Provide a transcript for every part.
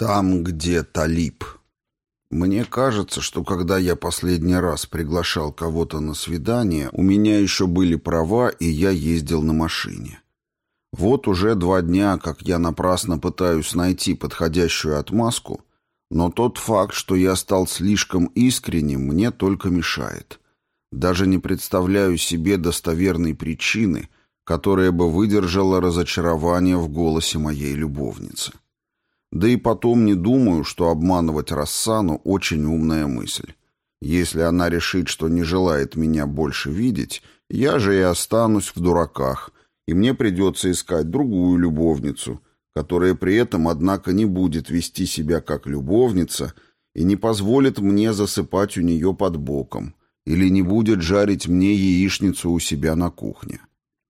Там, где Талиб. Мне кажется, что когда я последний раз приглашал кого-то на свидание, у меня еще были права, и я ездил на машине. Вот уже два дня, как я напрасно пытаюсь найти подходящую отмазку, но тот факт, что я стал слишком искренним, мне только мешает. Даже не представляю себе достоверной причины, которая бы выдержала разочарование в голосе моей любовницы. Да и потом не думаю, что обманывать Рассану очень умная мысль. Если она решит, что не желает меня больше видеть, я же и останусь в дураках, и мне придется искать другую любовницу, которая при этом, однако, не будет вести себя как любовница и не позволит мне засыпать у нее под боком, или не будет жарить мне яичницу у себя на кухне.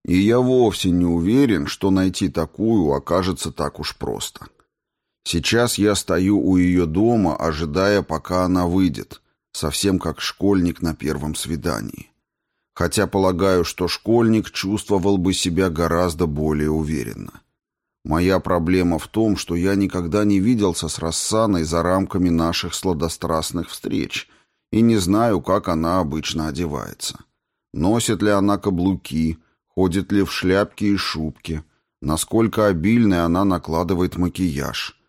И я вовсе не уверен, что найти такую окажется так уж просто. Сейчас я стою у ее дома, ожидая, пока она выйдет, совсем как школьник на первом свидании. Хотя полагаю, что школьник чувствовал бы себя гораздо более уверенно. Моя проблема в том, что я никогда не виделся с Рассаной за рамками наших сладострастных встреч и не знаю, как она обычно одевается. Носит ли она каблуки, ходит ли в шляпке и шубке, насколько обильно она накладывает макияж –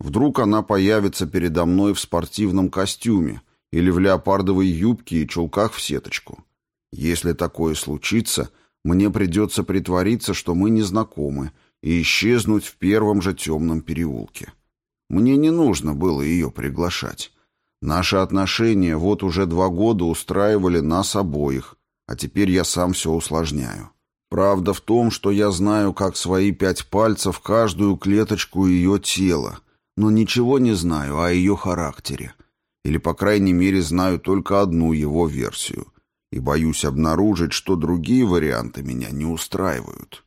Вдруг она появится передо мной в спортивном костюме или в леопардовой юбке и чулках в сеточку. Если такое случится, мне придется притвориться, что мы не знакомы, и исчезнуть в первом же темном переулке. Мне не нужно было ее приглашать. Наши отношения вот уже два года устраивали нас обоих, а теперь я сам все усложняю. Правда в том, что я знаю, как свои пять пальцев каждую клеточку ее тела, но ничего не знаю о ее характере. Или, по крайней мере, знаю только одну его версию. И боюсь обнаружить, что другие варианты меня не устраивают.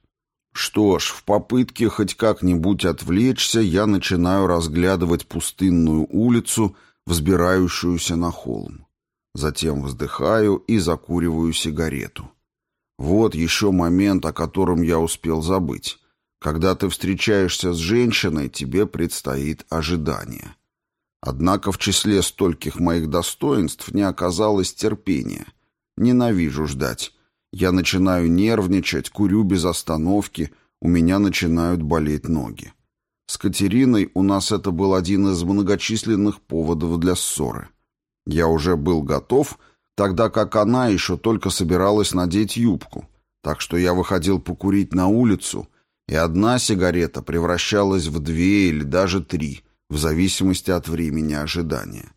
Что ж, в попытке хоть как-нибудь отвлечься, я начинаю разглядывать пустынную улицу, взбирающуюся на холм. Затем вздыхаю и закуриваю сигарету. Вот еще момент, о котором я успел забыть. Когда ты встречаешься с женщиной, тебе предстоит ожидание. Однако в числе стольких моих достоинств не оказалось терпения. Ненавижу ждать. Я начинаю нервничать, курю без остановки, у меня начинают болеть ноги. С Катериной у нас это был один из многочисленных поводов для ссоры. Я уже был готов, тогда как она еще только собиралась надеть юбку, так что я выходил покурить на улицу — и одна сигарета превращалась в две или даже три, в зависимости от времени ожидания.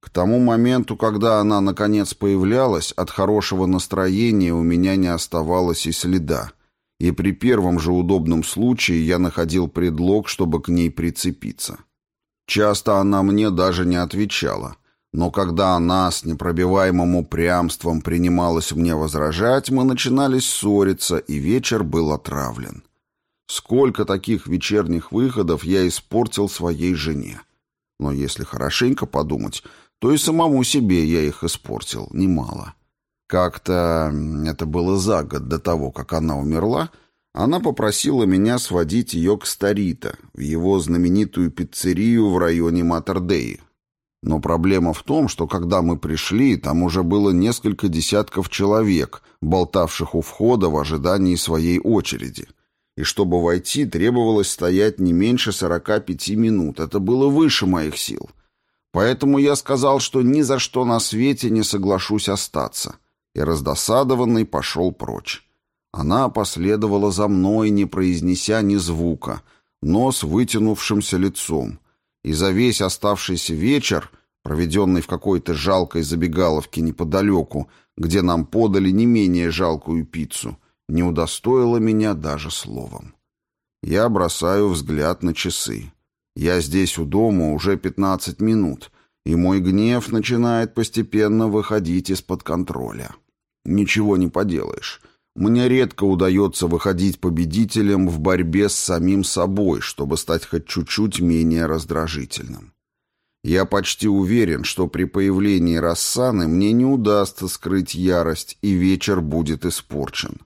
К тому моменту, когда она наконец появлялась, от хорошего настроения у меня не оставалось и следа, и при первом же удобном случае я находил предлог, чтобы к ней прицепиться. Часто она мне даже не отвечала, но когда она с непробиваемым упрямством принималась мне возражать, мы начинали ссориться, и вечер был отравлен. Сколько таких вечерних выходов я испортил своей жене. Но если хорошенько подумать, то и самому себе я их испортил немало. Как-то, это было за год до того, как она умерла, она попросила меня сводить ее к Старита, в его знаменитую пиццерию в районе Матердеи. Но проблема в том, что когда мы пришли, там уже было несколько десятков человек, болтавших у входа в ожидании своей очереди и чтобы войти, требовалось стоять не меньше 45 минут. Это было выше моих сил. Поэтому я сказал, что ни за что на свете не соглашусь остаться, и раздосадованный пошел прочь. Она последовала за мной, не произнеся ни звука, но с вытянувшимся лицом, и за весь оставшийся вечер, проведенный в какой-то жалкой забегаловке неподалеку, где нам подали не менее жалкую пиццу, не удостоила меня даже словом. Я бросаю взгляд на часы. Я здесь у дома уже 15 минут, и мой гнев начинает постепенно выходить из-под контроля. Ничего не поделаешь. Мне редко удается выходить победителем в борьбе с самим собой, чтобы стать хоть чуть-чуть менее раздражительным. Я почти уверен, что при появлении Рассаны мне не удастся скрыть ярость, и вечер будет испорчен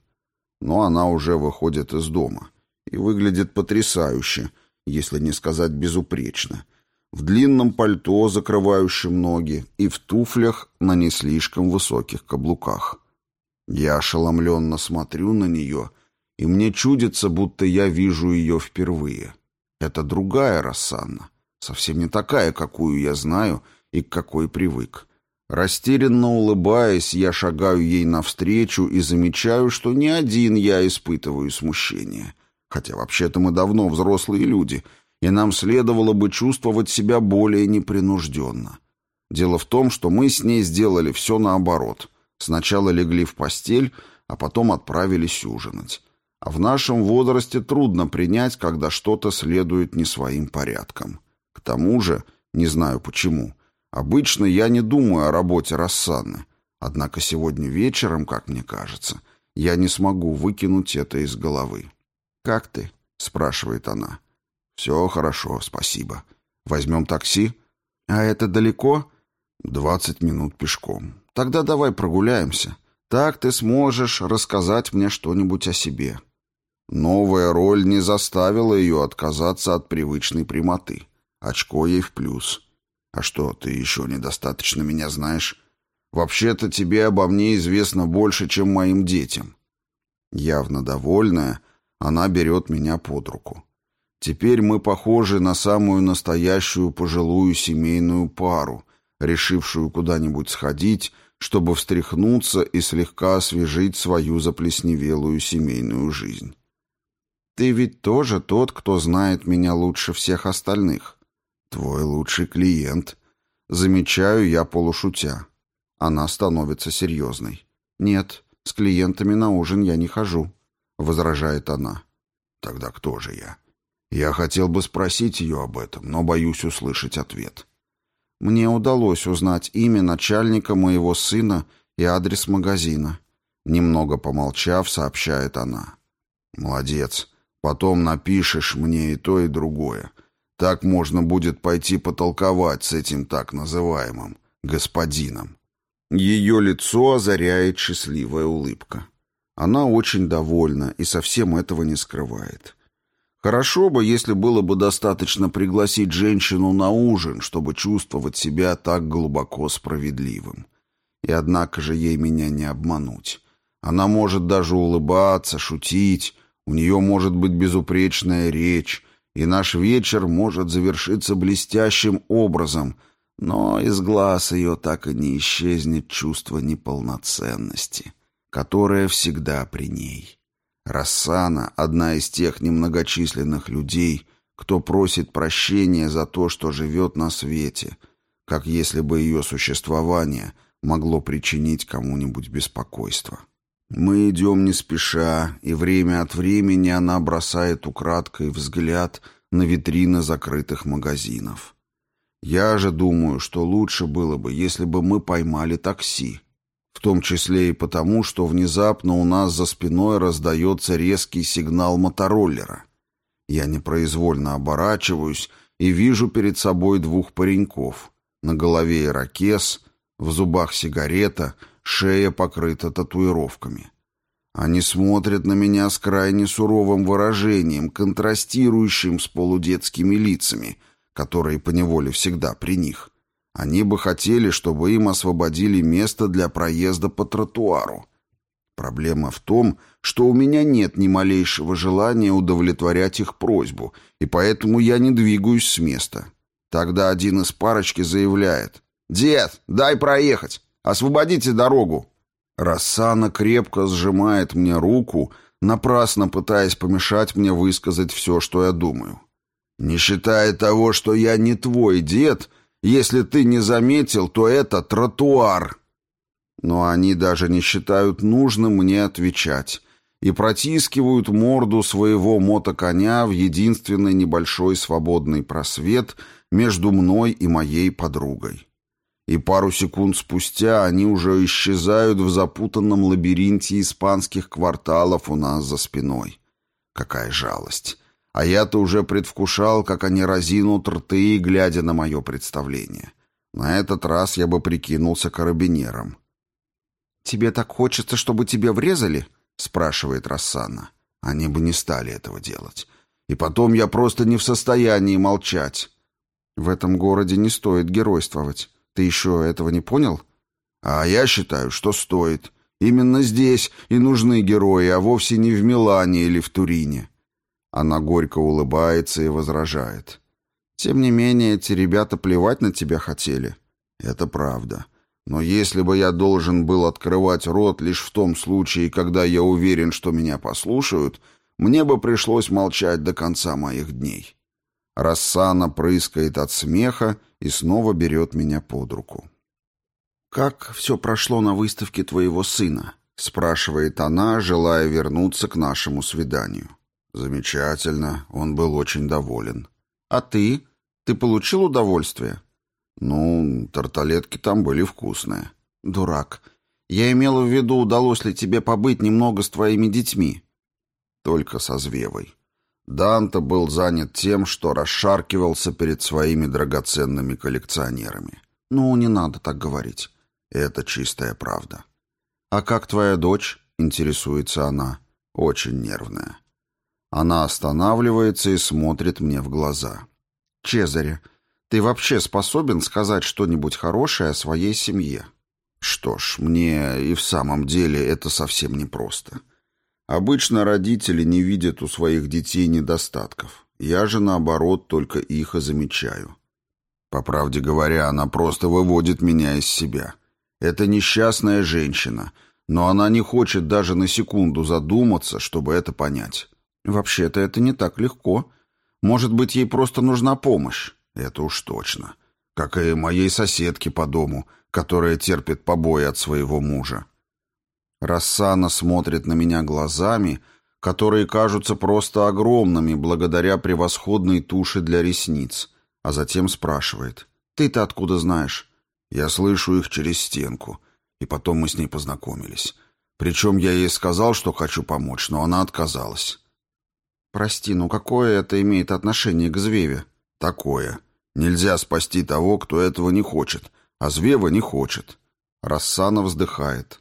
но она уже выходит из дома и выглядит потрясающе, если не сказать безупречно, в длинном пальто, закрывающем ноги, и в туфлях на не слишком высоких каблуках. Я ошеломленно смотрю на нее, и мне чудится, будто я вижу ее впервые. Это другая Рассанна, совсем не такая, какую я знаю и к какой привык. Растерянно улыбаясь, я шагаю ей навстречу и замечаю, что не один я испытываю смущение. Хотя вообще-то мы давно взрослые люди — и нам следовало бы чувствовать себя более непринужденно. Дело в том, что мы с ней сделали все наоборот. Сначала легли в постель, а потом отправились ужинать. А в нашем возрасте трудно принять, когда что-то следует не своим порядкам. К тому же, не знаю почему, обычно я не думаю о работе Рассаны. Однако сегодня вечером, как мне кажется, я не смогу выкинуть это из головы. «Как ты?» — спрашивает она. «Все хорошо, спасибо. Возьмем такси?» «А это далеко?» «Двадцать минут пешком. Тогда давай прогуляемся. Так ты сможешь рассказать мне что-нибудь о себе». Новая роль не заставила ее отказаться от привычной прямоты. Очко ей в плюс. «А что, ты еще недостаточно меня знаешь? Вообще-то тебе обо мне известно больше, чем моим детям». Явно довольная, она берет меня под руку. Теперь мы похожи на самую настоящую пожилую семейную пару, решившую куда-нибудь сходить, чтобы встряхнуться и слегка освежить свою заплесневелую семейную жизнь. Ты ведь тоже тот, кто знает меня лучше всех остальных. Твой лучший клиент. Замечаю я полушутя. Она становится серьезной. Нет, с клиентами на ужин я не хожу, возражает она. Тогда кто же я? Я хотел бы спросить ее об этом, но боюсь услышать ответ. Мне удалось узнать имя начальника моего сына и адрес магазина. Немного помолчав, сообщает она. Молодец. Потом напишешь мне и то, и другое. Так можно будет пойти потолковать с этим так называемым господином. Ее лицо озаряет счастливая улыбка. Она очень довольна и совсем этого не скрывает. Хорошо бы, если было бы достаточно пригласить женщину на ужин, чтобы чувствовать себя так глубоко справедливым. И однако же ей меня не обмануть. Она может даже улыбаться, шутить, у нее может быть безупречная речь, и наш вечер может завершиться блестящим образом, но из глаз ее так и не исчезнет чувство неполноценности, которое всегда при ней. Рассана — одна из тех немногочисленных людей, кто просит прощения за то, что живет на свете, как если бы ее существование могло причинить кому-нибудь беспокойство. Мы идем не спеша, и время от времени она бросает украдкой взгляд на витрины закрытых магазинов. Я же думаю, что лучше было бы, если бы мы поймали такси, в том числе и потому, что внезапно у нас за спиной раздается резкий сигнал мотороллера. Я непроизвольно оборачиваюсь и вижу перед собой двух пареньков. На голове ирокез, в зубах сигарета, шея покрыта татуировками. Они смотрят на меня с крайне суровым выражением, контрастирующим с полудетскими лицами, которые поневоле всегда при них. Они бы хотели, чтобы им освободили место для проезда по тротуару. Проблема в том, что у меня нет ни малейшего желания удовлетворять их просьбу, и поэтому я не двигаюсь с места. Тогда один из парочки заявляет «Дед, дай проехать! Освободите дорогу!» Рассана крепко сжимает мне руку, напрасно пытаясь помешать мне высказать все, что я думаю. «Не считая того, что я не твой дед», если ты не заметил, то это тротуар. Но они даже не считают нужным мне отвечать и протискивают морду своего мотоконя в единственный небольшой свободный просвет между мной и моей подругой. И пару секунд спустя они уже исчезают в запутанном лабиринте испанских кварталов у нас за спиной. Какая жалость! А я-то уже предвкушал, как они разинут рты, глядя на мое представление. На этот раз я бы прикинулся карабинером. «Тебе так хочется, чтобы тебе врезали?» — спрашивает Рассана. Они бы не стали этого делать. И потом я просто не в состоянии молчать. В этом городе не стоит геройствовать. Ты еще этого не понял? А я считаю, что стоит. Именно здесь и нужны герои, а вовсе не в Милане или в Турине. Она горько улыбается и возражает. Тем не менее, эти ребята плевать на тебя хотели. Это правда. Но если бы я должен был открывать рот лишь в том случае, когда я уверен, что меня послушают, мне бы пришлось молчать до конца моих дней. Рассана прыскает от смеха и снова берет меня под руку. «Как все прошло на выставке твоего сына?» — спрашивает она, желая вернуться к нашему свиданию. «Замечательно, он был очень доволен». «А ты? Ты получил удовольствие?» «Ну, тарталетки там были вкусные». «Дурак. Я имела в виду, удалось ли тебе побыть немного с твоими детьми?» «Только со Звевой». Данте был занят тем, что расшаркивался перед своими драгоценными коллекционерами. «Ну, не надо так говорить. Это чистая правда». «А как твоя дочь?» — интересуется она. «Очень нервная». Она останавливается и смотрит мне в глаза. «Чезаре, ты вообще способен сказать что-нибудь хорошее о своей семье? Что ж, мне и в самом деле это совсем непросто. Обычно родители не видят у своих детей недостатков. Я же, наоборот, только их и замечаю. По правде говоря, она просто выводит меня из себя. Это несчастная женщина, но она не хочет даже на секунду задуматься, чтобы это понять. Вообще-то это не так легко. Может быть, ей просто нужна помощь. Это уж точно. Как и моей соседке по дому, которая терпит побои от своего мужа. Рассана смотрит на меня глазами, которые кажутся просто огромными благодаря превосходной туше для ресниц, а затем спрашивает. «Ты-то откуда знаешь?» Я слышу их через стенку, и потом мы с ней познакомились. Причем я ей сказал, что хочу помочь, но она отказалась. «Прости, но какое это имеет отношение к Звеве?» Такое. Нельзя спасти того, кто этого не хочет, а Звева не хочет. Рассана вздыхает.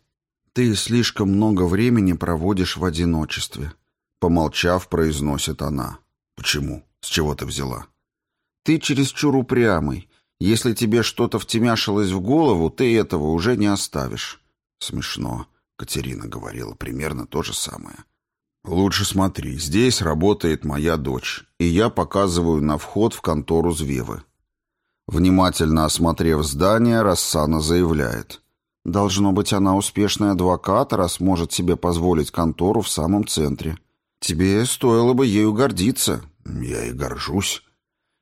Ты слишком много времени проводишь в одиночестве. Помолчав, произносит она. Почему? С чего ты взяла? Ты чересчур упрямый. Если тебе что-то втемяшилось в голову, ты этого уже не оставишь. Смешно. Катерина говорила примерно то же самое. «Лучше смотри, здесь работает моя дочь, и я показываю на вход в контору Звевы». Внимательно осмотрев здание, Рассана заявляет. «Должно быть, она успешный адвокат, раз может себе позволить контору в самом центре. Тебе стоило бы ею гордиться». «Я и горжусь».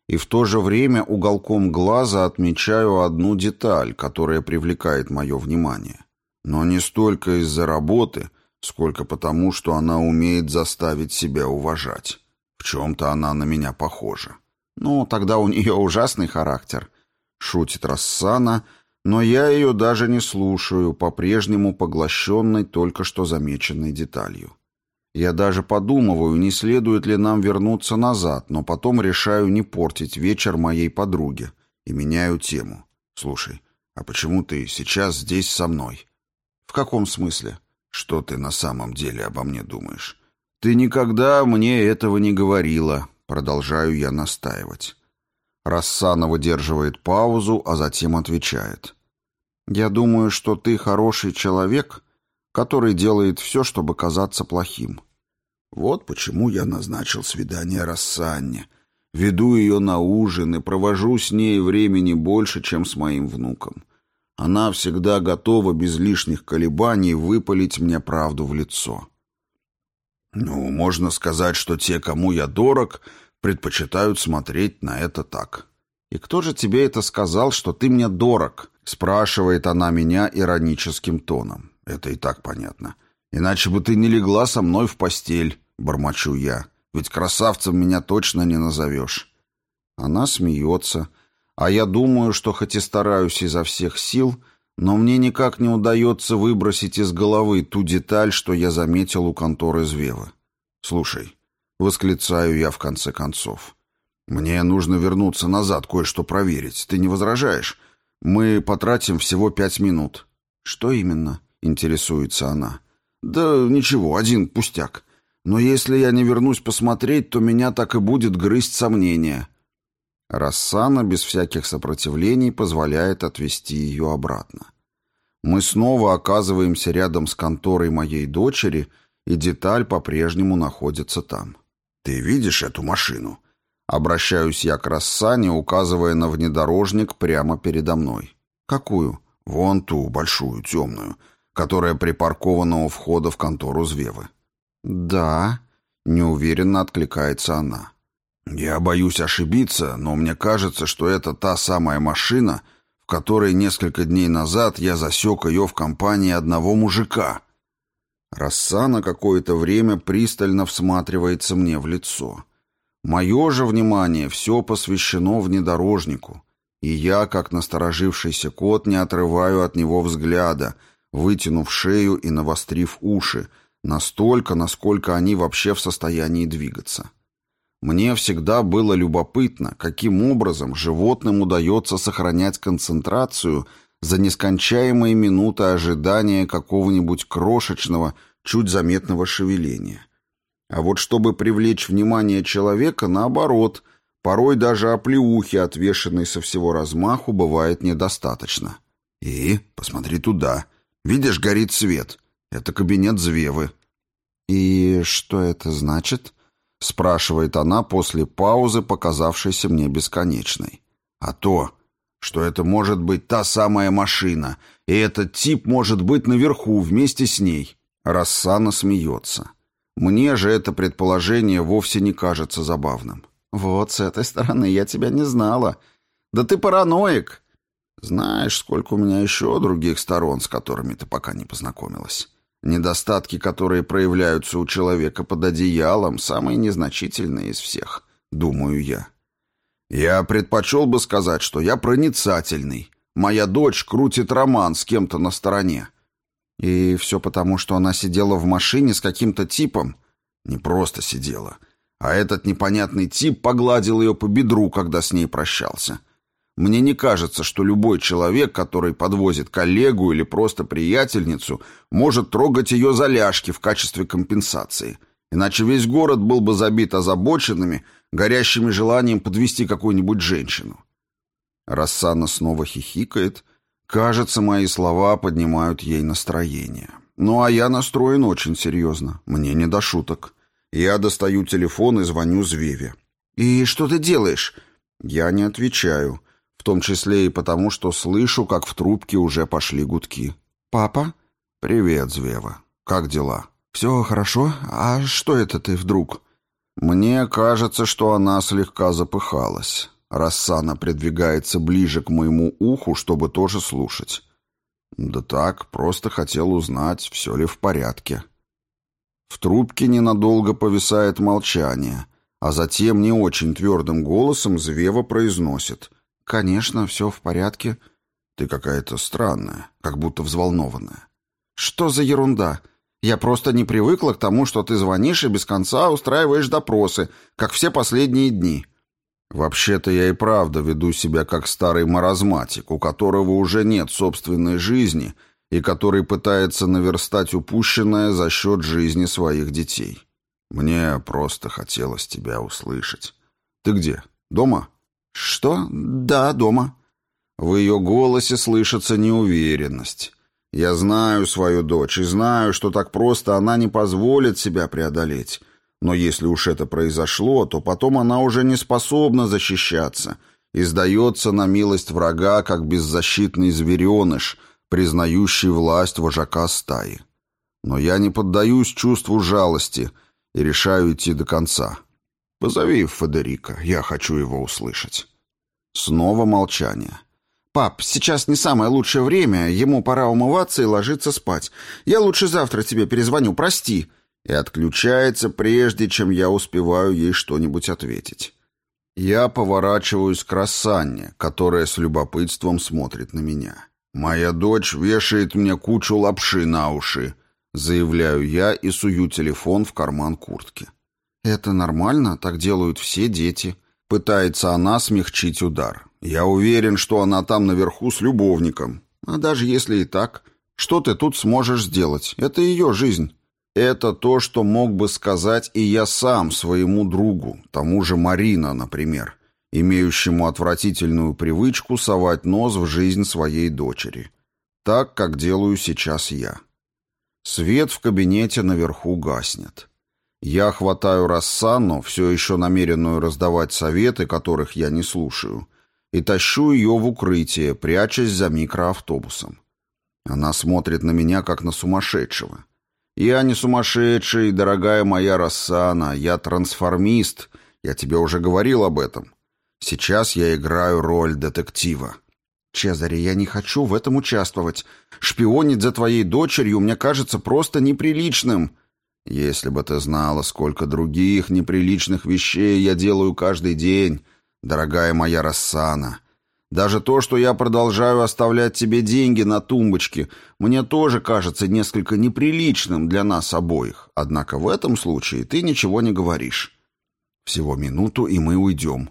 И в то же время уголком глаза отмечаю одну деталь, которая привлекает мое внимание. Но не столько из-за работы, сколько потому, что она умеет заставить себя уважать. В чем-то она на меня похожа. Ну, тогда у нее ужасный характер. Шутит Рассана, но я ее даже не слушаю, по-прежнему поглощенной только что замеченной деталью. Я даже подумываю, не следует ли нам вернуться назад, но потом решаю не портить вечер моей подруге и меняю тему. Слушай, а почему ты сейчас здесь со мной? В каком смысле? Что ты на самом деле обо мне думаешь? Ты никогда мне этого не говорила, продолжаю я настаивать. Рассана выдерживает паузу, а затем отвечает. Я думаю, что ты хороший человек, который делает все, чтобы казаться плохим. Вот почему я назначил свидание Рассанне. Веду ее на ужин и провожу с ней времени больше, чем с моим внуком. Она всегда готова без лишних колебаний выпалить мне правду в лицо. Ну, можно сказать, что те, кому я дорог, предпочитают смотреть на это так. «И кто же тебе это сказал, что ты мне дорог?» — спрашивает она меня ироническим тоном. «Это и так понятно. Иначе бы ты не легла со мной в постель», — бормочу я. «Ведь красавцем меня точно не назовешь». Она смеется, — а я думаю, что хоть и стараюсь изо всех сил, но мне никак не удается выбросить из головы ту деталь, что я заметил у конторы Звевы. «Слушай», — восклицаю я в конце концов, — «мне нужно вернуться назад, кое-что проверить. Ты не возражаешь? Мы потратим всего пять минут». «Что именно?» — интересуется она. «Да ничего, один пустяк. Но если я не вернусь посмотреть, то меня так и будет грызть сомнения». Рассана без всяких сопротивлений позволяет отвезти ее обратно. Мы снова оказываемся рядом с конторой моей дочери, и деталь по-прежнему находится там. «Ты видишь эту машину?» Обращаюсь я к Рассане, указывая на внедорожник прямо передо мной. «Какую?» «Вон ту, большую, темную, которая припаркована у входа в контору Звевы». «Да», — неуверенно откликается она. «Я боюсь ошибиться, но мне кажется, что это та самая машина, в которой несколько дней назад я засек ее в компании одного мужика». Рассана какое-то время пристально всматривается мне в лицо. Мое же внимание все посвящено внедорожнику, и я, как насторожившийся кот, не отрываю от него взгляда, вытянув шею и навострив уши, настолько, насколько они вообще в состоянии двигаться. Мне всегда было любопытно, каким образом животным удается сохранять концентрацию за нескончаемые минуты ожидания какого-нибудь крошечного, чуть заметного шевеления. А вот чтобы привлечь внимание человека, наоборот, порой даже оплеухи, отвешенной со всего размаху, бывает недостаточно. И, посмотри туда. Видишь, горит свет. Это кабинет Звевы. «И что это значит?» — спрашивает она после паузы, показавшейся мне бесконечной. «А то, что это может быть та самая машина, и этот тип может быть наверху вместе с ней». Рассана смеется. Мне же это предположение вовсе не кажется забавным. «Вот с этой стороны я тебя не знала. Да ты параноик!» «Знаешь, сколько у меня еще других сторон, с которыми ты пока не познакомилась. Недостатки, которые проявляются у человека под одеялом, самые незначительные из всех, думаю я. Я предпочел бы сказать, что я проницательный. Моя дочь крутит роман с кем-то на стороне. И все потому, что она сидела в машине с каким-то типом. Не просто сидела, а этот непонятный тип погладил ее по бедру, когда с ней прощался. Мне не кажется, что любой человек, который подвозит коллегу или просто приятельницу, может трогать ее за ляжки в качестве компенсации. Иначе весь город был бы забит озабоченными, горящими желанием подвести какую-нибудь женщину. Рассана снова хихикает. Кажется, мои слова поднимают ей настроение. Ну а я настроен очень серьезно. Мне не до шуток. Я достаю телефон и звоню Звеве. «И что ты делаешь?» Я не отвечаю в том числе и потому, что слышу, как в трубке уже пошли гудки. «Папа?» «Привет, Звева. Как дела?» «Все хорошо? А что это ты вдруг?» Мне кажется, что она слегка запыхалась. Рассана придвигается ближе к моему уху, чтобы тоже слушать. Да так, просто хотел узнать, все ли в порядке. В трубке ненадолго повисает молчание, а затем не очень твердым голосом Звева произносит. «Конечно, все в порядке». «Ты какая-то странная, как будто взволнованная». «Что за ерунда? Я просто не привыкла к тому, что ты звонишь и без конца устраиваешь допросы, как все последние дни». «Вообще-то я и правда веду себя как старый маразматик, у которого уже нет собственной жизни и который пытается наверстать упущенное за счет жизни своих детей. Мне просто хотелось тебя услышать. Ты где? Дома?» «Что? Да, дома». В ее голосе слышится неуверенность. «Я знаю свою дочь и знаю, что так просто она не позволит себя преодолеть. Но если уж это произошло, то потом она уже не способна защищаться и сдается на милость врага, как беззащитный звереныш, признающий власть вожака стаи. Но я не поддаюсь чувству жалости и решаю идти до конца». «Позови Федерика, я хочу его услышать». Снова молчание. «Пап, сейчас не самое лучшее время, ему пора умываться и ложиться спать. Я лучше завтра тебе перезвоню, прости». И отключается, прежде чем я успеваю ей что-нибудь ответить. Я поворачиваюсь к Рассанне, которая с любопытством смотрит на меня. «Моя дочь вешает мне кучу лапши на уши», — заявляю я и сую телефон в карман куртки. «Это нормально, так делают все дети». Пытается она смягчить удар. «Я уверен, что она там наверху с любовником. А даже если и так, что ты тут сможешь сделать? Это ее жизнь». Это то, что мог бы сказать и я сам своему другу, тому же Марина, например. имеющему отвратительную привычку совать нос в жизнь своей дочери. Так, как делаю сейчас я. Свет в кабинете наверху гаснет. Я хватаю Рассану, все еще намеренную раздавать советы, которых я не слушаю, и тащу ее в укрытие, прячась за микроавтобусом. Она смотрит на меня, как на сумасшедшего. «Я не сумасшедший, дорогая моя Рассана, я трансформист, я тебе уже говорил об этом. Сейчас я играю роль детектива». «Чезаре, я не хочу в этом участвовать. Шпионить за твоей дочерью мне кажется просто неприличным». «Если бы ты знала, сколько других неприличных вещей я делаю каждый день, дорогая моя Рассана. Даже то, что я продолжаю оставлять тебе деньги на тумбочке, мне тоже кажется несколько неприличным для нас обоих. Однако в этом случае ты ничего не говоришь. Всего минуту, и мы уйдем.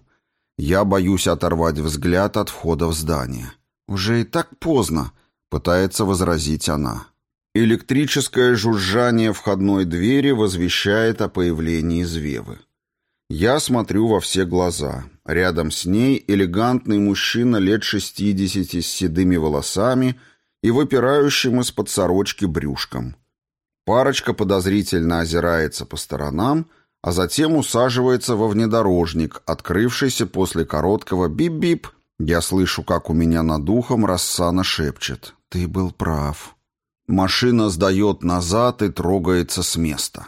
Я боюсь оторвать взгляд от входа в здание. Уже и так поздно, пытается возразить она. Электрическое жужжание входной двери возвещает о появлении Звевы. Я смотрю во все глаза. Рядом с ней элегантный мужчина лет шестидесяти с седыми волосами и выпирающим из-под сорочки брюшком. Парочка подозрительно озирается по сторонам, а затем усаживается во внедорожник, открывшийся после короткого бип-бип. Я слышу, как у меня над духом Рассана шепчет. «Ты был прав». Машина сдает назад и трогается с места.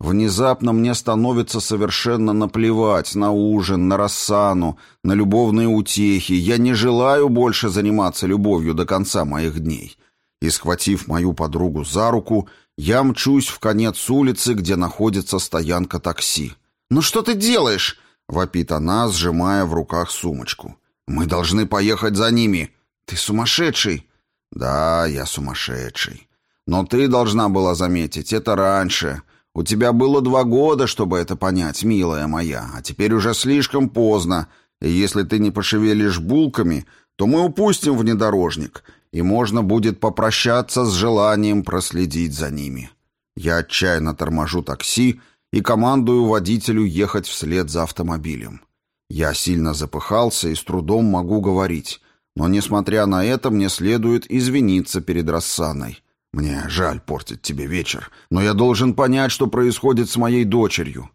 Внезапно мне становится совершенно наплевать на ужин, на рассану, на любовные утехи. Я не желаю больше заниматься любовью до конца моих дней. И, схватив мою подругу за руку, я мчусь в конец улицы, где находится стоянка такси. «Ну что ты делаешь?» — вопит она, сжимая в руках сумочку. «Мы должны поехать за ними». «Ты сумасшедший!» «Да, я сумасшедший. Но ты должна была заметить это раньше». У тебя было два года, чтобы это понять, милая моя, а теперь уже слишком поздно, и если ты не пошевелишь булками, то мы упустим внедорожник, и можно будет попрощаться с желанием проследить за ними. Я отчаянно торможу такси и командую водителю ехать вслед за автомобилем. Я сильно запыхался и с трудом могу говорить, но, несмотря на это, мне следует извиниться перед Рассаной. Мне жаль портить тебе вечер, но я должен понять, что происходит с моей дочерью.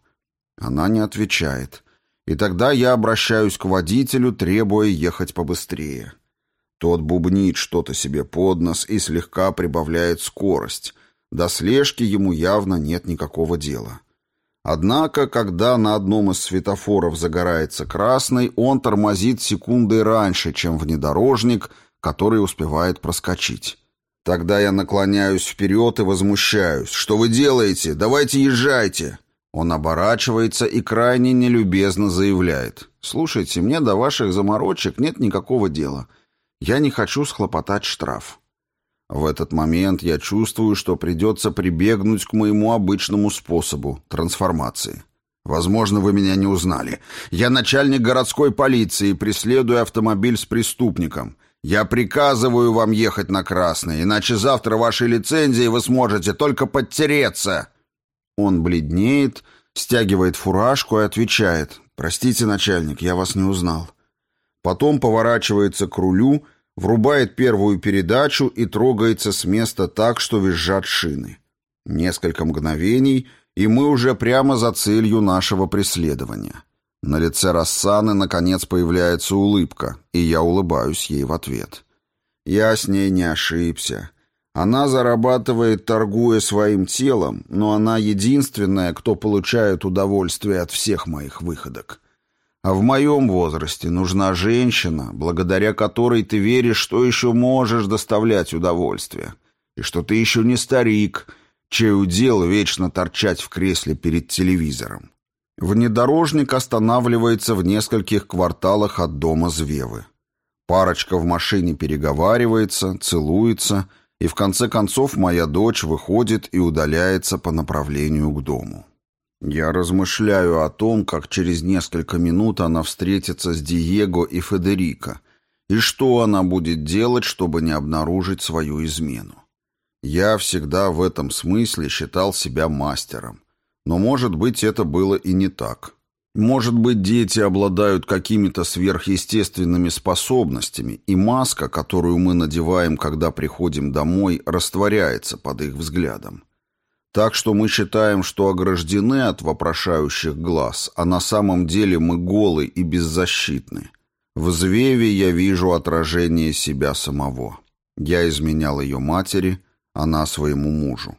Она не отвечает. И тогда я обращаюсь к водителю, требуя ехать побыстрее. Тот бубнит что-то себе под нос и слегка прибавляет скорость. До слежки ему явно нет никакого дела. Однако, когда на одном из светофоров загорается красный, он тормозит секундой раньше, чем внедорожник, который успевает проскочить. Тогда я наклоняюсь вперед и возмущаюсь. «Что вы делаете? Давайте езжайте!» Он оборачивается и крайне нелюбезно заявляет. «Слушайте, мне до ваших заморочек нет никакого дела. Я не хочу схлопотать штраф». В этот момент я чувствую, что придется прибегнуть к моему обычному способу – трансформации. Возможно, вы меня не узнали. Я начальник городской полиции, преследую автомобиль с преступником. Я приказываю вам ехать на красный, иначе завтра вашей лицензии вы сможете только подтереться. Он бледнеет, стягивает фуражку и отвечает. «Простите, начальник, я вас не узнал». Потом поворачивается к рулю, врубает первую передачу и трогается с места так, что визжат шины. Несколько мгновений, и мы уже прямо за целью нашего преследования. На лице Рассаны, наконец, появляется улыбка, и я улыбаюсь ей в ответ. Я с ней не ошибся. Она зарабатывает, торгуя своим телом, но она единственная, кто получает удовольствие от всех моих выходок. А в моем возрасте нужна женщина, благодаря которой ты веришь, что еще можешь доставлять удовольствие, и что ты еще не старик, чей удел вечно торчать в кресле перед телевизором. Внедорожник останавливается в нескольких кварталах от дома Звевы. Парочка в машине переговаривается, целуется, и в конце концов моя дочь выходит и удаляется по направлению к дому. Я размышляю о том, как через несколько минут она встретится с Диего и Федерико, и что она будет делать, чтобы не обнаружить свою измену. Я всегда в этом смысле считал себя мастером. Но, может быть, это было и не так. Может быть, дети обладают какими-то сверхъестественными способностями, и маска, которую мы надеваем, когда приходим домой, растворяется под их взглядом. Так что мы считаем, что ограждены от вопрошающих глаз, а на самом деле мы голы и беззащитны. В Звеве я вижу отражение себя самого. Я изменял ее матери, она своему мужу.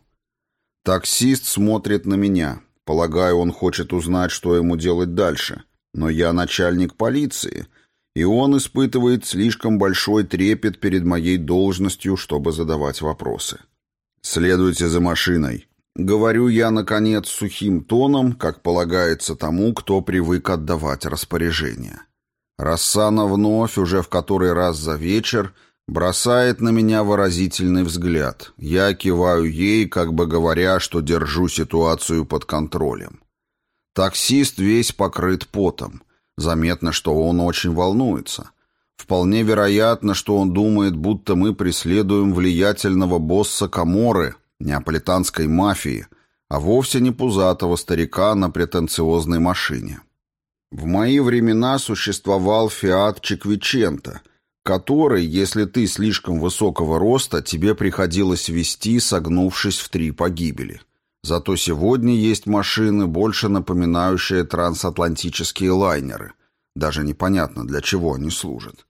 Таксист смотрит на меня. Полагаю, он хочет узнать, что ему делать дальше. Но я начальник полиции, и он испытывает слишком большой трепет перед моей должностью, чтобы задавать вопросы. «Следуйте за машиной», Говорю я, наконец, сухим тоном, как полагается тому, кто привык отдавать распоряжения. Рассана вновь, уже в который раз за вечер, бросает на меня выразительный взгляд. Я киваю ей, как бы говоря, что держу ситуацию под контролем. Таксист весь покрыт потом. Заметно, что он очень волнуется. Вполне вероятно, что он думает, будто мы преследуем влиятельного босса Каморы, неаполитанской мафии, а вовсе не пузатого старика на претенциозной машине. В мои времена существовал фиат Чеквичента, который, если ты слишком высокого роста, тебе приходилось вести, согнувшись в три погибели. Зато сегодня есть машины, больше напоминающие трансатлантические лайнеры. Даже непонятно, для чего они служат.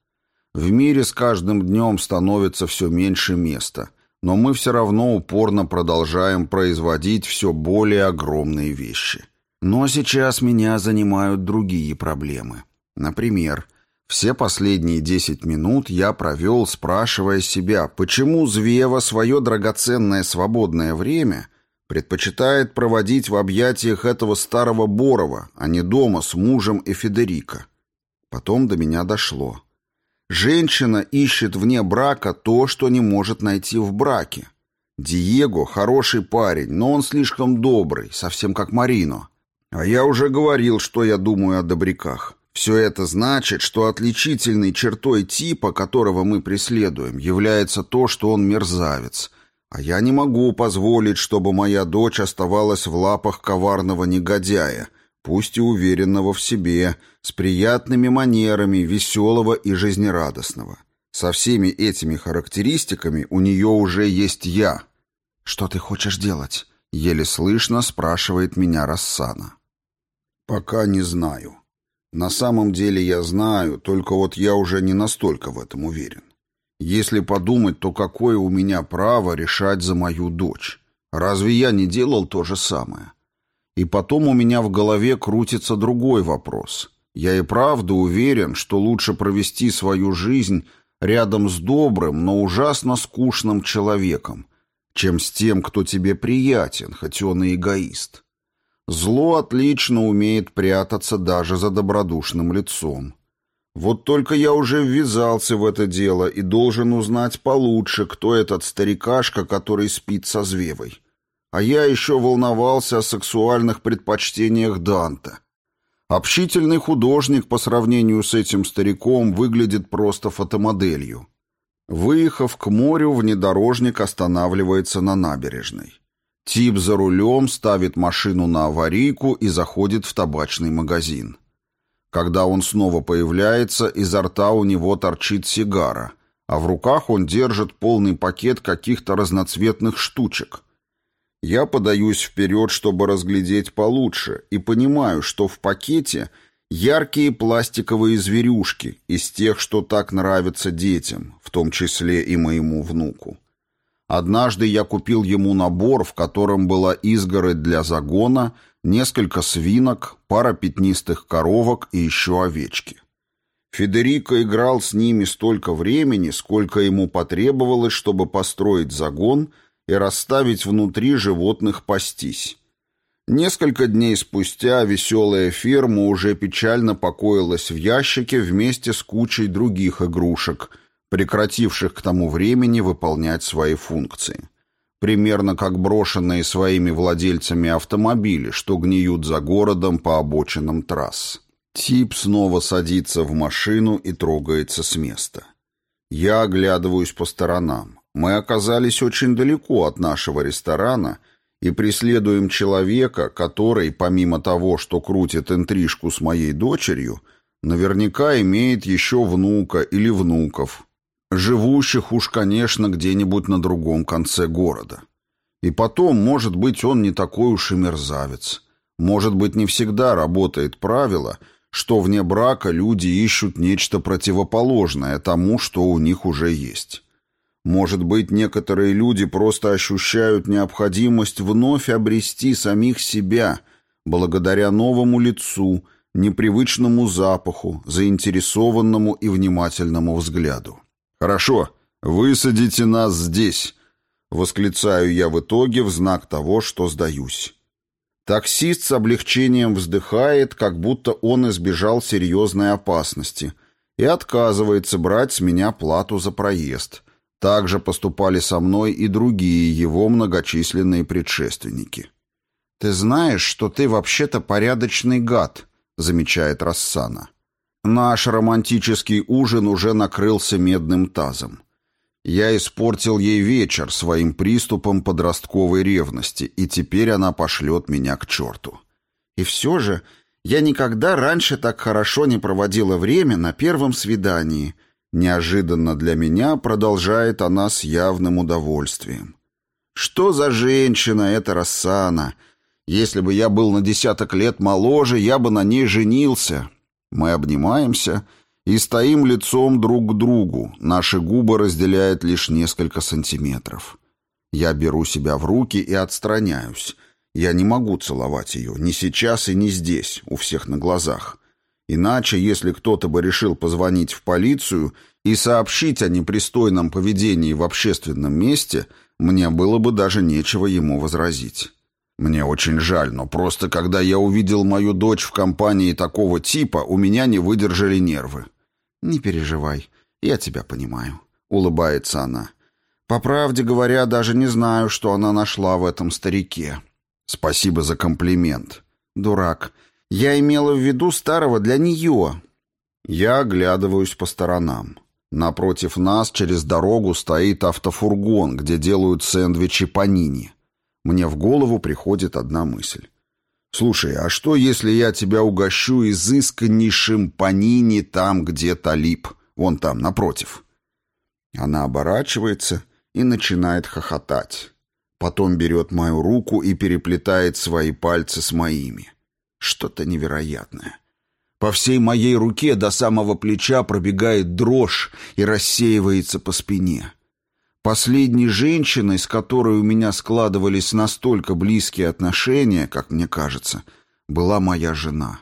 В мире с каждым днем становится все меньше места – но мы все равно упорно продолжаем производить все более огромные вещи. Но сейчас меня занимают другие проблемы. Например, все последние 10 минут я провел, спрашивая себя, почему Звева свое драгоценное свободное время предпочитает проводить в объятиях этого старого Борова, а не дома с мужем и Федерико. Потом до меня дошло. Женщина ищет вне брака то, что не может найти в браке. Диего хороший парень, но он слишком добрый, совсем как Марино. А я уже говорил, что я думаю о добряках. Все это значит, что отличительной чертой типа, которого мы преследуем, является то, что он мерзавец. А я не могу позволить, чтобы моя дочь оставалась в лапах коварного негодяя, пусть и уверенного в себе, с приятными манерами, веселого и жизнерадостного. Со всеми этими характеристиками у нее уже есть я. «Что ты хочешь делать?» — еле слышно спрашивает меня Рассана. «Пока не знаю. На самом деле я знаю, только вот я уже не настолько в этом уверен. Если подумать, то какое у меня право решать за мою дочь? Разве я не делал то же самое? И потом у меня в голове крутится другой вопрос. Я и правда уверен, что лучше провести свою жизнь рядом с добрым, но ужасно скучным человеком, чем с тем, кто тебе приятен, хоть он и эгоист. Зло отлично умеет прятаться даже за добродушным лицом. Вот только я уже ввязался в это дело и должен узнать получше, кто этот старикашка, который спит со Звевой. А я еще волновался о сексуальных предпочтениях Данта. Общительный художник по сравнению с этим стариком выглядит просто фотомоделью. Выехав к морю, внедорожник останавливается на набережной. Тип за рулем ставит машину на аварийку и заходит в табачный магазин. Когда он снова появляется, изо рта у него торчит сигара, а в руках он держит полный пакет каких-то разноцветных штучек – я подаюсь вперед, чтобы разглядеть получше, и понимаю, что в пакете яркие пластиковые зверюшки из тех, что так нравятся детям, в том числе и моему внуку. Однажды я купил ему набор, в котором была изгородь для загона, несколько свинок, пара пятнистых коровок и еще овечки. Федерико играл с ними столько времени, сколько ему потребовалось, чтобы построить загон – и расставить внутри животных пастись. Несколько дней спустя веселая ферма уже печально покоилась в ящике вместе с кучей других игрушек, прекративших к тому времени выполнять свои функции. Примерно как брошенные своими владельцами автомобили, что гниют за городом по обочинам трасс. Тип снова садится в машину и трогается с места. Я оглядываюсь по сторонам. Мы оказались очень далеко от нашего ресторана, и преследуем человека, который, помимо того, что крутит интрижку с моей дочерью, наверняка имеет еще внука или внуков, живущих уж, конечно, где-нибудь на другом конце города. И потом, может быть, он не такой уж и мерзавец. Может быть, не всегда работает правило, что вне брака люди ищут нечто противоположное тому, что у них уже есть. Может быть, некоторые люди просто ощущают необходимость вновь обрести самих себя, благодаря новому лицу, непривычному запаху, заинтересованному и внимательному взгляду. «Хорошо, высадите нас здесь», — восклицаю я в итоге в знак того, что сдаюсь. Таксист с облегчением вздыхает, как будто он избежал серьезной опасности, и отказывается брать с меня плату за проезд — так же поступали со мной и другие его многочисленные предшественники. «Ты знаешь, что ты вообще-то порядочный гад», — замечает Рассана. «Наш романтический ужин уже накрылся медным тазом. Я испортил ей вечер своим приступом подростковой ревности, и теперь она пошлет меня к черту. И все же я никогда раньше так хорошо не проводила время на первом свидании», Неожиданно для меня продолжает она с явным удовольствием. Что за женщина эта Рассана? Если бы я был на десяток лет моложе, я бы на ней женился. Мы обнимаемся и стоим лицом друг к другу. Наши губы разделяют лишь несколько сантиметров. Я беру себя в руки и отстраняюсь. Я не могу целовать ее ни сейчас и ни здесь, у всех на глазах. Иначе, если кто-то бы решил позвонить в полицию и сообщить о непристойном поведении в общественном месте, мне было бы даже нечего ему возразить. Мне очень жаль, но просто когда я увидел мою дочь в компании такого типа, у меня не выдержали нервы. «Не переживай, я тебя понимаю», — улыбается она. «По правде говоря, даже не знаю, что она нашла в этом старике». «Спасибо за комплимент». «Дурак. Я имела в виду старого для нее». Я оглядываюсь по сторонам. Напротив нас через дорогу стоит автофургон, где делают сэндвичи панини. Мне в голову приходит одна мысль. «Слушай, а что, если я тебя угощу изысканнейшим панини там, где талип? Вон там, напротив». Она оборачивается и начинает хохотать. Потом берет мою руку и переплетает свои пальцы с моими. Что-то невероятное. По всей моей руке до самого плеча пробегает дрожь и рассеивается по спине. Последней женщиной, с которой у меня складывались настолько близкие отношения, как мне кажется, была моя жена.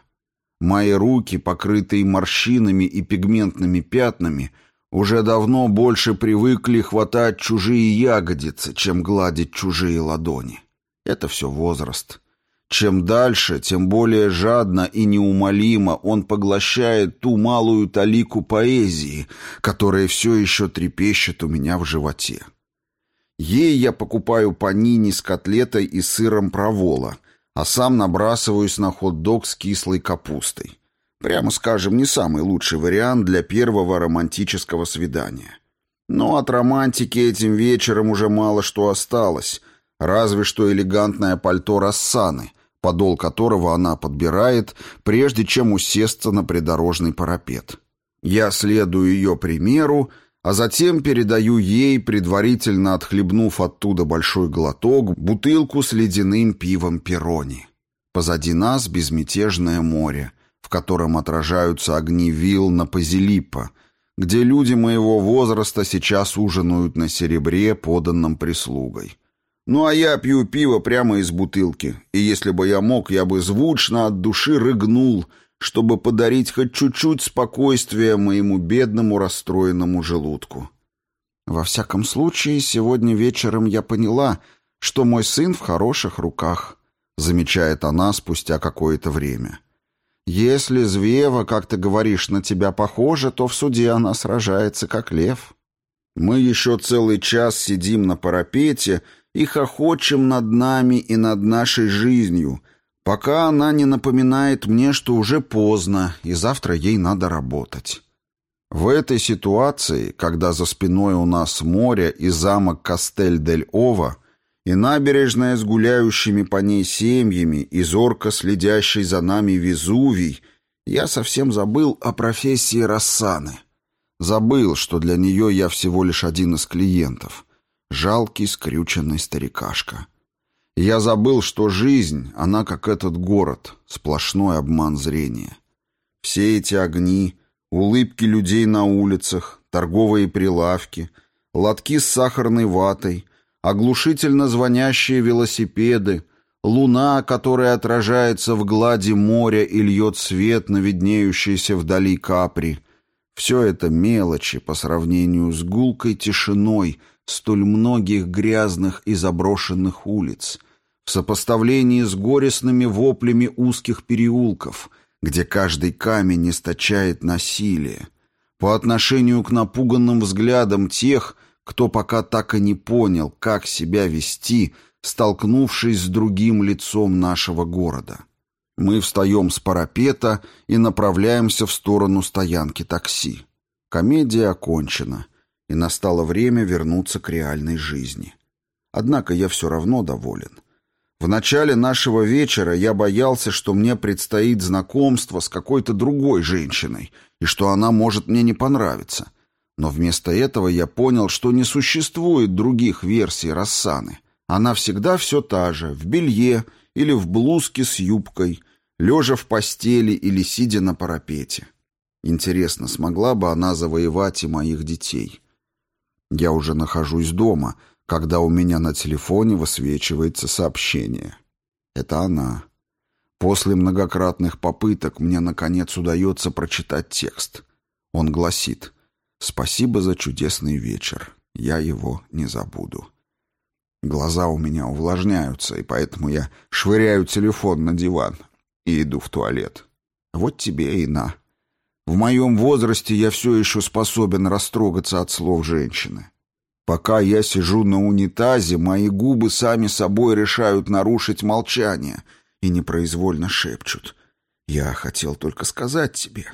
Мои руки, покрытые морщинами и пигментными пятнами, уже давно больше привыкли хватать чужие ягодицы, чем гладить чужие ладони. Это все возраст. Чем дальше, тем более жадно и неумолимо он поглощает ту малую талику поэзии, которая все еще трепещет у меня в животе. Ей я покупаю панини с котлетой и сыром провола, а сам набрасываюсь на хот-дог с кислой капустой. Прямо скажем, не самый лучший вариант для первого романтического свидания. Но от романтики этим вечером уже мало что осталось, разве что элегантное пальто Рассаны, подол которого она подбирает, прежде чем усесться на придорожный парапет. Я следую ее примеру, а затем передаю ей, предварительно отхлебнув оттуда большой глоток, бутылку с ледяным пивом Перони. Позади нас безмятежное море, в котором отражаются огни вилл на Пазилиппо, где люди моего возраста сейчас ужинают на серебре, поданном прислугой. Ну а я пью пиво прямо из бутылки, и если бы я мог, я бы звучно от души рыгнул, чтобы подарить хоть чуть-чуть спокойствия моему бедному расстроенному желудку. Во всяком случае, сегодня вечером я поняла, что мой сын в хороших руках, замечает она спустя какое-то время. Если Звева, как ты говоришь, на тебя похожа, то в суде она сражается как лев. Мы еще целый час сидим на парапете и хохочем над нами и над нашей жизнью, пока она не напоминает мне, что уже поздно, и завтра ей надо работать. В этой ситуации, когда за спиной у нас море и замок Кастель-дель-Ова, и набережная с гуляющими по ней семьями и зорко следящий за нами Везувий, я совсем забыл о профессии Рассаны. Забыл, что для нее я всего лишь один из клиентов. Жалкий, скрюченный старикашка. Я забыл, что жизнь, она как этот город, сплошной обман зрения. Все эти огни, улыбки людей на улицах, торговые прилавки, лотки с сахарной ватой, оглушительно звонящие велосипеды, луна, которая отражается в глади моря и льет свет на виднеющийся вдали капри. Все это мелочи по сравнению с гулкой тишиной столь многих грязных и заброшенных улиц, в сопоставлении с горестными воплями узких переулков, где каждый камень источает насилие, по отношению к напуганным взглядам тех, кто пока так и не понял, как себя вести, столкнувшись с другим лицом нашего города. Мы встаем с парапета и направляемся в сторону стоянки такси. Комедия окончена, и настало время вернуться к реальной жизни. Однако я все равно доволен. В начале нашего вечера я боялся, что мне предстоит знакомство с какой-то другой женщиной и что она может мне не понравиться. Но вместо этого я понял, что не существует других версий Рассаны. Она всегда все та же, в белье или в блузке с юбкой, лежа в постели или сидя на парапете. Интересно, смогла бы она завоевать и моих детей? Я уже нахожусь дома — когда у меня на телефоне высвечивается сообщение. Это она. После многократных попыток мне, наконец, удается прочитать текст. Он гласит «Спасибо за чудесный вечер. Я его не забуду». Глаза у меня увлажняются, и поэтому я швыряю телефон на диван и иду в туалет. Вот тебе и на. В моем возрасте я все еще способен растрогаться от слов женщины. Пока я сижу на унитазе, мои губы сами собой решают нарушить молчание и непроизвольно шепчут. Я хотел только сказать тебе,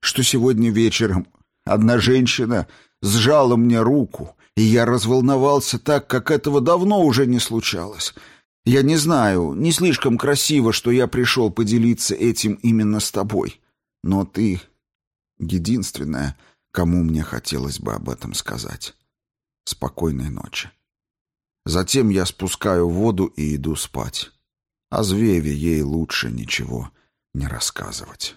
что сегодня вечером одна женщина сжала мне руку, и я разволновался так, как этого давно уже не случалось. Я не знаю, не слишком красиво, что я пришел поделиться этим именно с тобой, но ты единственная, кому мне хотелось бы об этом сказать». Спокойной ночи. Затем я спускаю воду и иду спать. О Звеве ей лучше ничего не рассказывать.